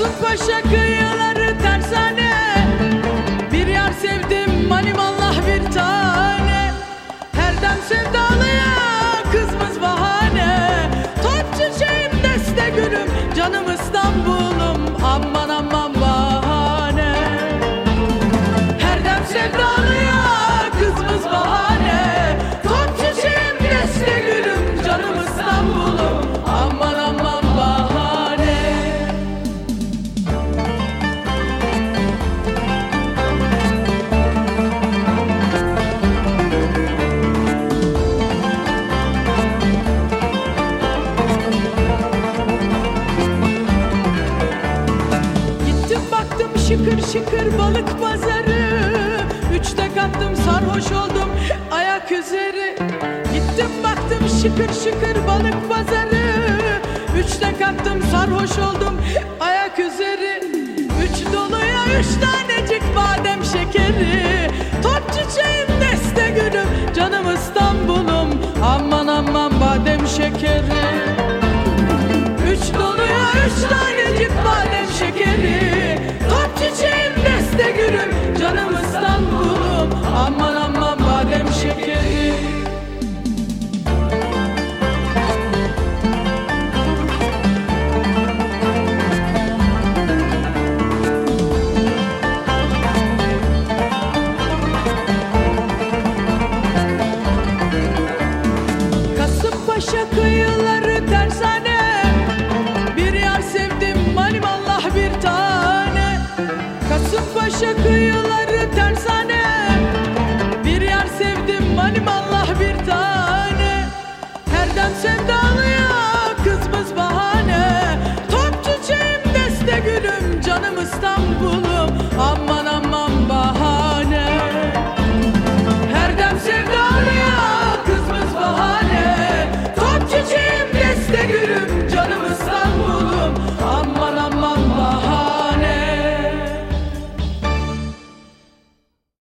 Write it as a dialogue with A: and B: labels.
A: Hasun Paşa şıkır şıkır balık pazarı. Üçte kalktım sarhoş oldum ayak üzeri. Gittim baktım şıkır şıkır balık pazarı. Üçte kalktım sarhoş oldum ayak üzeri. Üç doluya üç tanecik badem şekeri. Top çiçeğim deste gülüm canım İstanbul'um. Aman aman badem şekeri Paşa kıyıları tersan